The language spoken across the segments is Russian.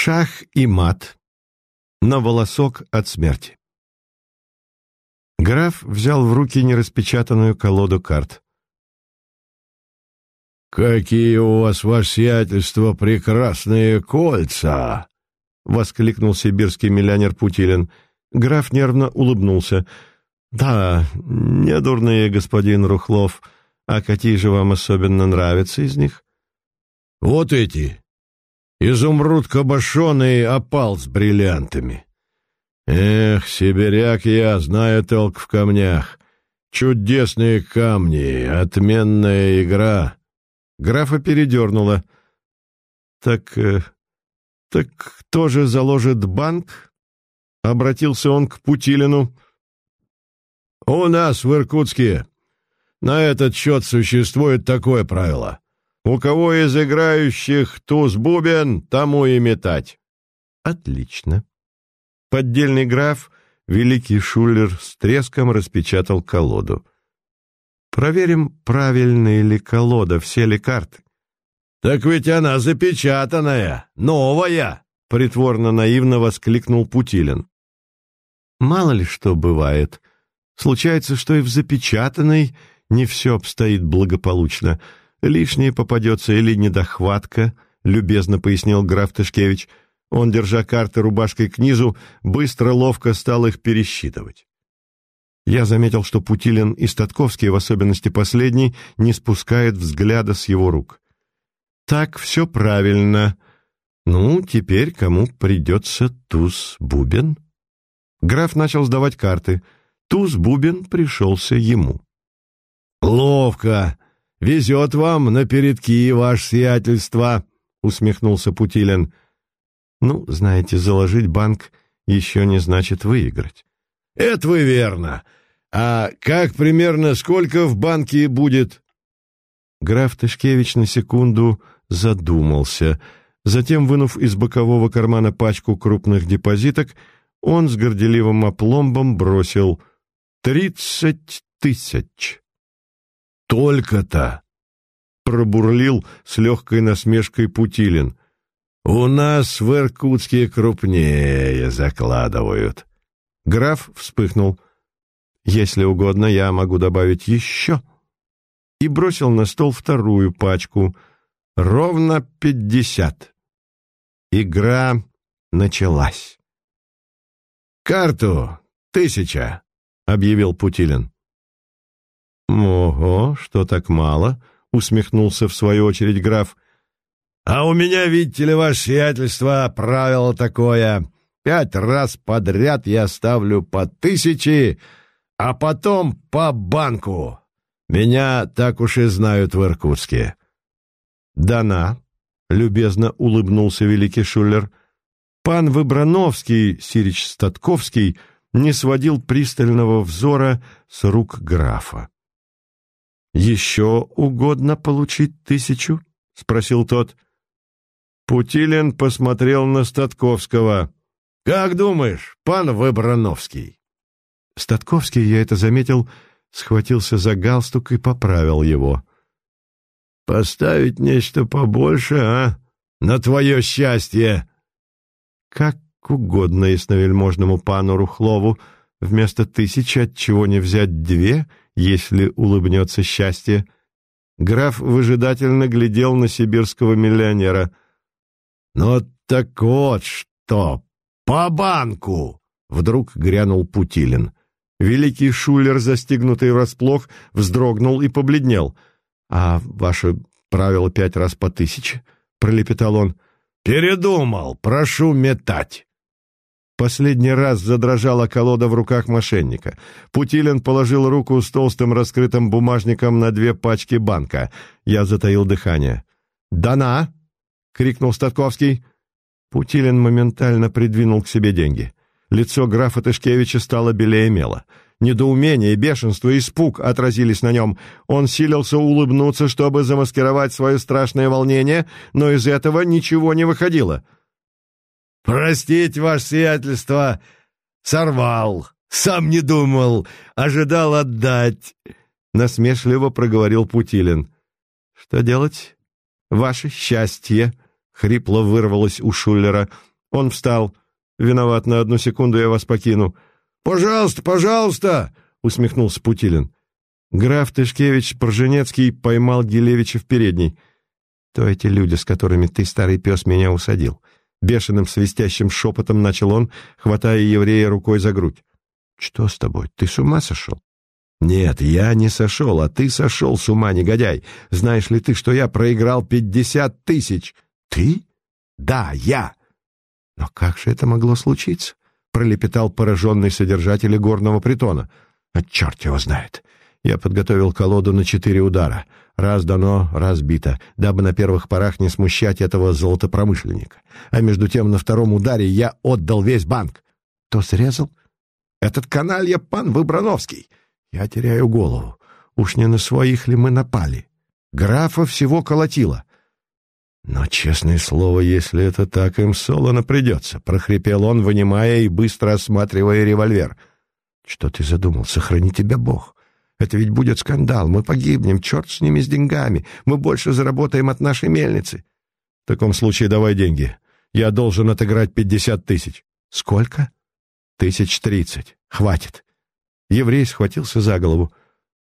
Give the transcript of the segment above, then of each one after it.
Шах и мат. На волосок от смерти. Граф взял в руки нераспечатанную колоду карт. «Какие у вас, ваше сиятельство, прекрасные кольца!» — воскликнул сибирский миллионер Путилин. Граф нервно улыбнулся. «Да, недурные, господин Рухлов. А какие же вам особенно нравятся из них?» «Вот эти. Изумруд кабошоный опал с бриллиантами. Эх, сибиряк я, знаю толк в камнях. Чудесные камни, отменная игра». Графа передернуло. «Так... Э, так кто же заложит банк?» Обратился он к Путилину. «У нас в Иркутске на этот счет существует такое правило. У кого из играющих туз-бубен, тому и метать». «Отлично». Поддельный граф, великий шулер, с треском распечатал колоду. «Проверим, правильная ли колода, все ли карты». «Так ведь она запечатанная, новая!» — притворно-наивно воскликнул Путилин. «Мало ли что бывает. Случается, что и в запечатанной не все обстоит благополучно. Лишнее попадется или недохватка», — любезно пояснил граф Тышкевич. Он, держа карты рубашкой к низу, быстро, ловко стал их пересчитывать. Я заметил, что Путилин и Статковский, в особенности последний, не спускает взгляда с его рук. «Так, все правильно. Ну, теперь кому придется туз-бубен?» Граф начал сдавать карты. Туз-бубен пришелся ему. «Ловко! Везет вам на передки, ваше сиятельство!» — усмехнулся Путилин. «Ну, знаете, заложить банк еще не значит выиграть». «Это вы верно. А как примерно сколько в банке будет?» Граф Тышкевич на секунду задумался. Затем, вынув из бокового кармана пачку крупных депозиток, он с горделивым опломбом бросил «тридцать тысяч». «Только-то!» — пробурлил с легкой насмешкой Путилин. «У нас в Иркутске крупнее закладывают». Граф вспыхнул. «Если угодно, я могу добавить еще». И бросил на стол вторую пачку. Ровно пятьдесят. Игра началась. «Карту тысяча», — объявил Путилин. «Ого, что так мало?» — усмехнулся в свою очередь граф. «А у меня, видите ли, ваше сиятельство, правило такое. Пять раз подряд я ставлю по тысяче, а потом по банку. Меня так уж и знают в Иркутске». «Дана», — любезно улыбнулся великий шулер. Пан Выбрановский, Сирич Статковский, не сводил пристального взора с рук графа. «Еще угодно получить тысячу?» — спросил тот. Путилин посмотрел на Статковского. «Как думаешь, пан Выбрановский?» Статковский, я это заметил, схватился за галстук и поправил его. «Поставить нечто побольше, а? На твое счастье!» «Как угодно ясновельможному пану Рухлову, вместо тысячи от чего не взять две если улыбнется счастье. Граф выжидательно глядел на сибирского миллионера. «Ну так вот что! По банку!» — вдруг грянул Путилин. Великий шулер, застигнутый врасплох, вздрогнул и побледнел. «А ваше правило пять раз по тысяче?» — пролепетал он. «Передумал! Прошу метать!» Последний раз задрожала колода в руках мошенника. Путилин положил руку с толстым раскрытым бумажником на две пачки банка. Я затаил дыхание. «Дана!» — крикнул Статковский. Путилин моментально придвинул к себе деньги. Лицо графа Тышкевича стало белее мела. Недоумение, бешенство испуг отразились на нем. Он силился улыбнуться, чтобы замаскировать свое страшное волнение, но из этого ничего не выходило — «Простите, ваше сиятельство, сорвал, сам не думал, ожидал отдать», — насмешливо проговорил Путилин. «Что делать? Ваше счастье», — хрипло вырвалось у Шулера. Он встал. «Виноват, на одну секунду я вас покину». «Пожалуйста, пожалуйста!» — усмехнулся Путилин. Граф Тышкевич Порженецкий поймал Гилевича в передней. «То эти люди, с которыми ты, старый пес, меня усадил». Бешеным свистящим шепотом начал он, хватая еврея рукой за грудь. «Что с тобой? Ты с ума сошел?» «Нет, я не сошел, а ты сошел с ума, негодяй. Знаешь ли ты, что я проиграл пятьдесят тысяч?» «Ты?» «Да, я!» «Но как же это могло случиться?» — пролепетал пораженный содержатель горного притона. «А черт его знает! Я подготовил колоду на четыре удара. Раз дано, раз бито, дабы на первых порах не смущать этого золотопромышленника. А между тем на втором ударе я отдал весь банк. Кто срезал? Этот каналья пан Выбрановский. Я теряю голову. Уж не на своих ли мы напали? Графа всего колотило. Но, честное слово, если это так, им солоно придется, — прохрипел он, вынимая и быстро осматривая револьвер. Что ты задумал? Сохрани тебя Бог. Это ведь будет скандал. Мы погибнем, черт с ними, с деньгами. Мы больше заработаем от нашей мельницы. В таком случае давай деньги. Я должен отыграть пятьдесят тысяч. Сколько? Тысяч тридцать. Хватит. Еврей схватился за голову.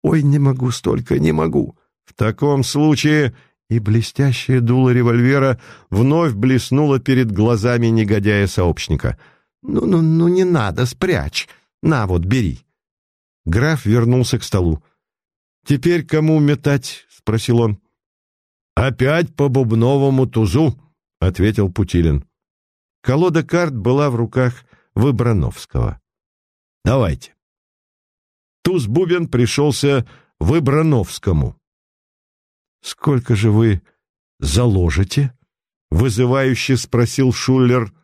«Ой, не могу столько, не могу!» «В таком случае...» И блестящее дуло револьвера вновь блеснуло перед глазами негодяя-сообщника. «Ну-ну-ну, не надо, спрячь! На вот, бери!» Граф вернулся к столу. «Теперь кому метать?» — спросил он. «Опять по бубновому тузу», — ответил Путилин. Колода карт была в руках Выбрановского. «Давайте». Туз-бубен пришелся Выбрановскому. «Сколько же вы заложите?» — вызывающе спросил Шуллер.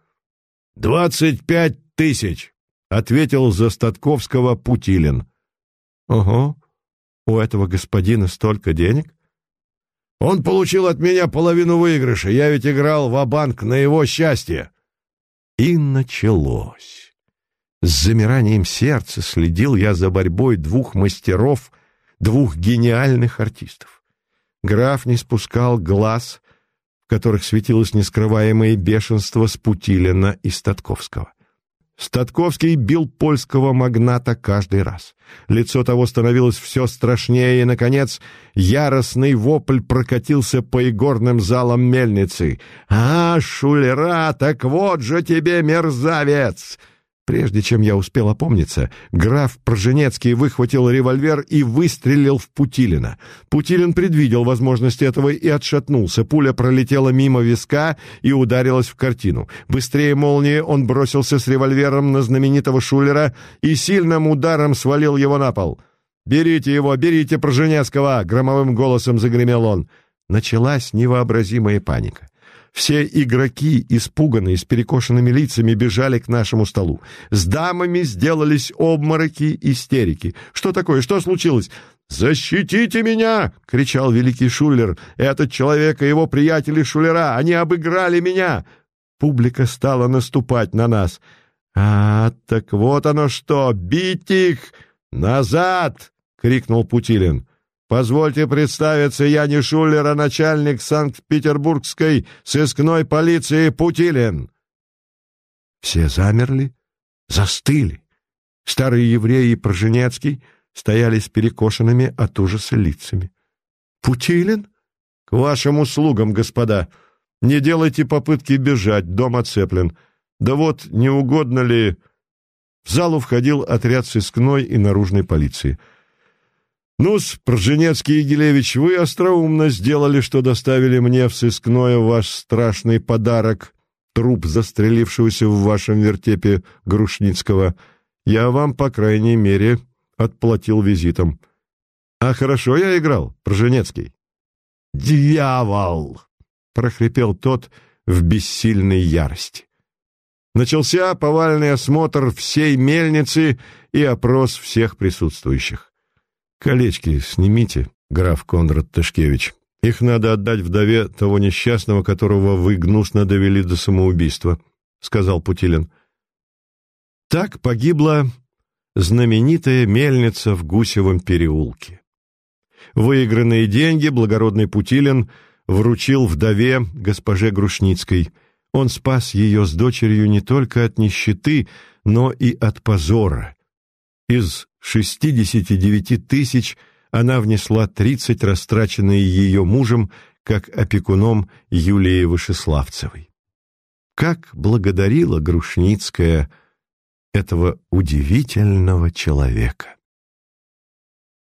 «Двадцать пять тысяч», — ответил за Статковского Путилин. «Ого, у этого господина столько денег?» «Он получил от меня половину выигрыша, я ведь играл в банк на его счастье». И началось. С замиранием сердца следил я за борьбой двух мастеров, двух гениальных артистов. Граф не спускал глаз, в которых светилось нескрываемое бешенство с Путилина и Статковского. Статковский бил польского магната каждый раз. Лицо того становилось все страшнее, и, наконец, яростный вопль прокатился по игорным залам мельницы. «А, шулера, так вот же тебе, мерзавец!» Прежде чем я успел опомниться, граф Проженецкий выхватил револьвер и выстрелил в Путилина. Путилин предвидел возможность этого и отшатнулся. Пуля пролетела мимо виска и ударилась в картину. Быстрее молнии он бросился с револьвером на знаменитого шулера и сильным ударом свалил его на пол. «Берите его, берите Проженецкого!» — громовым голосом загремел он. Началась невообразимая паника. Все игроки, испуганные, с перекошенными лицами, бежали к нашему столу. С дамами сделались обмороки, истерики. «Что такое? Что случилось?» «Защитите меня!» — кричал великий Шулер. «Этот человек и его приятели Шулера, они обыграли меня!» Публика стала наступать на нас. «А, так вот оно что! Бить их! Назад!» — крикнул Путилин. Позвольте представиться, я не Шулер, а начальник Санкт-Петербургской сыскной полиции Путилин. Все замерли, застыли. Старые евреи и Проженецкий стояли с перекошенными от ужаса лицами. «Путилин? К вашим услугам, господа. Не делайте попытки бежать, дом оцеплен. Да вот, не угодно ли...» В залу входил отряд сыскной и наружной полиции — ну-с, Прженецкий Егелевич, вы остроумно сделали, что доставили мне в сыскное ваш страшный подарок, труп застрелившегося в вашем вертепе Грушницкого. Я вам, по крайней мере, отплатил визитом. А хорошо я играл, Прженецкий. «Дьявол!» — прохрипел тот в бессильной ярости. Начался повальный осмотр всей мельницы и опрос всех присутствующих. «Колечки снимите, граф Конрад Тышкевич. Их надо отдать вдове того несчастного, которого вы гнусно довели до самоубийства», — сказал Путилин. Так погибла знаменитая мельница в Гусевом переулке. Выигранные деньги благородный Путилин вручил вдове госпоже Грушницкой. Он спас ее с дочерью не только от нищеты, но и от позора. Из 69 тысяч она внесла 30 растраченные ее мужем как опекуном Юлии Вышеславцевой. Как благодарила Грушницкая этого удивительного человека!